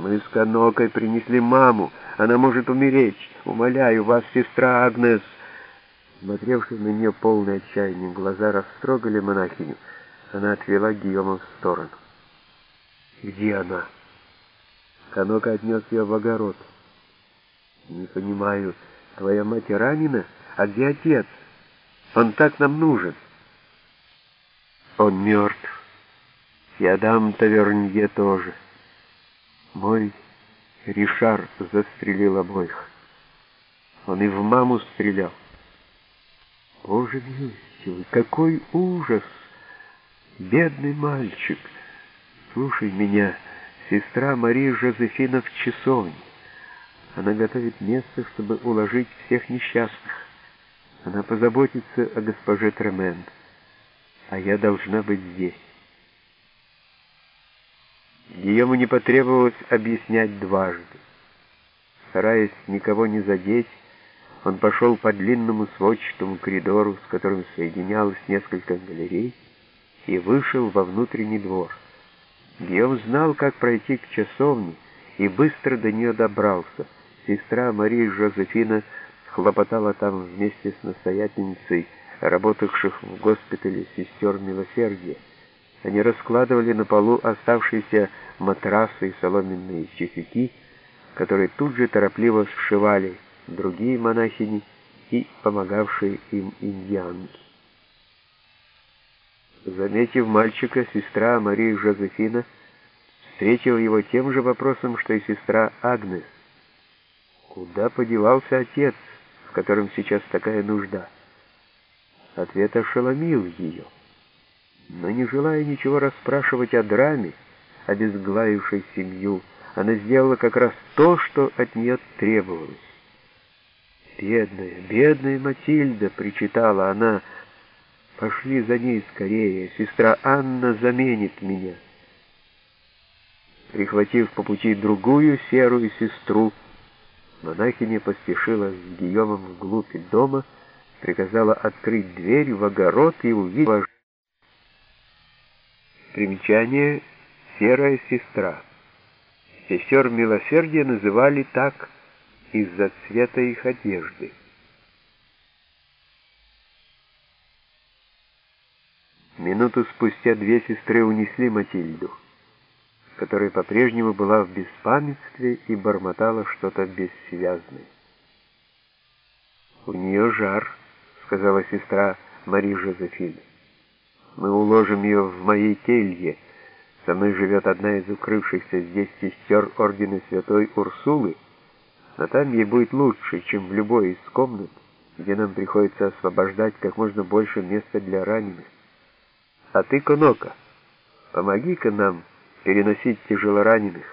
Мы с Канокой принесли маму. Она может умереть. Умоляю вас, сестра Агнес. Смотревшие на нее полные отчаяния глаза растрогали монахиню. Она отвела Гийома в сторону. «Где она?» Канока отнес ее в огород. «Не понимаю, твоя мать ранена? А где отец? Он так нам нужен». «Он мертв. И Адам Тавернье тоже. Мой Ришар застрелил обоих. Он и в маму стрелял. Боже милостивый, какой ужас! Бедный мальчик! Слушай меня, сестра Мария Жозефина в часовне. Она готовит место, чтобы уложить всех несчастных. Она позаботится о госпоже Тремен, а я должна быть здесь. Гийому не потребовалось объяснять дважды. Стараясь никого не задеть, он пошел по длинному сводчатому коридору, с которым соединялось несколько галерей, и вышел во внутренний двор. Гийом знал, как пройти к часовне, и быстро до нее добрался. Сестра Мария Жозефина хлопотала там вместе с настоятельницей, работавших в госпитале сестер милосердия. Они раскладывали на полу оставшиеся матрасы и соломенные тюфяки, которые тут же торопливо сшивали другие монахини и помогавшие им индианки. Заметив мальчика, сестра Мария Жозефина встретила его тем же вопросом, что и сестра Агнес. Куда подевался отец, в котором сейчас такая нужда? Ответ ошеломил ее но не желая ничего расспрашивать о драме, обезглавившей семью, она сделала как раз то, что от нее требовалось. «Бедная, бедная Матильда!» — причитала она. «Пошли за ней скорее, сестра Анна заменит меня». Прихватив по пути другую серую сестру, монахиня поспешила с Гийомом вглубь дома, приказала открыть дверь в огород и увидела Примечание «Серая сестра». Сестер милосердия называли так из-за цвета их одежды. Минуту спустя две сестры унесли Матильду, которая по-прежнему была в беспамятстве и бормотала что-то бессвязное. «У нее жар», — сказала сестра Мария Жозефина. Мы уложим ее в моей келье. Со мной живет одна из укрывшихся здесь сестер Ордена Святой Урсулы, но там ей будет лучше, чем в любой из комнат, где нам приходится освобождать как можно больше места для раненых. А ты, Конока, помоги-ка нам переносить тяжелораненых.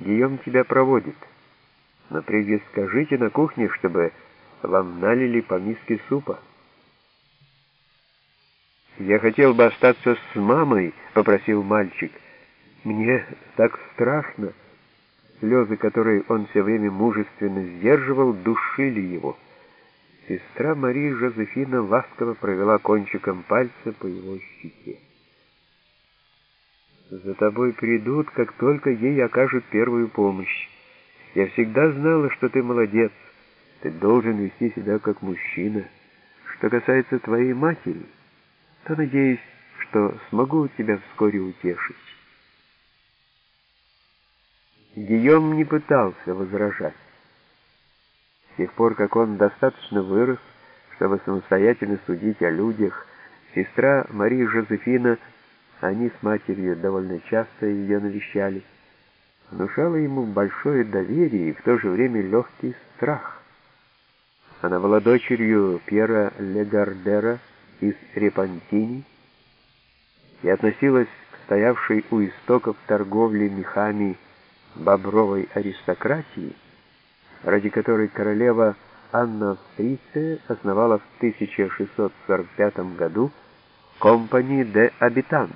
Гийом тебя проводит. Но прежде скажите на кухне, чтобы вам налили по миске супа. «Я хотел бы остаться с мамой», — попросил мальчик. «Мне так страшно». Слезы, которые он все время мужественно сдерживал, душили его. Сестра Мария Жозефина ласково провела кончиком пальца по его щеке. «За тобой придут, как только ей окажут первую помощь. Я всегда знала, что ты молодец. Ты должен вести себя как мужчина. Что касается твоей матери...» то надеюсь, что смогу тебя вскоре утешить. Гийом не пытался возражать. С тех пор, как он достаточно вырос, чтобы самостоятельно судить о людях, сестра Мария Жозефина, они с матерью довольно часто ее навещали, внушала ему большое доверие и в то же время легкий страх. Она была дочерью Пьера Легардера, из Репантини и относилась к стоявшей у истоков торговли мехами бобровой аристократии, ради которой королева Анна Австрийская основала в 1645 году Компани де Абитан.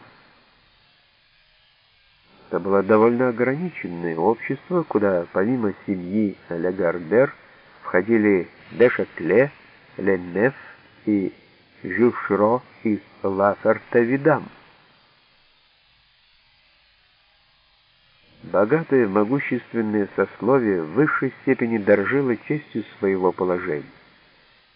Это было довольно ограниченное общество, куда помимо семьи Легардер входили Дешатле, Леннеф и Жюшро из Лафертовидам. Богатое, могущественное сословие в высшей степени доржило честью своего положения.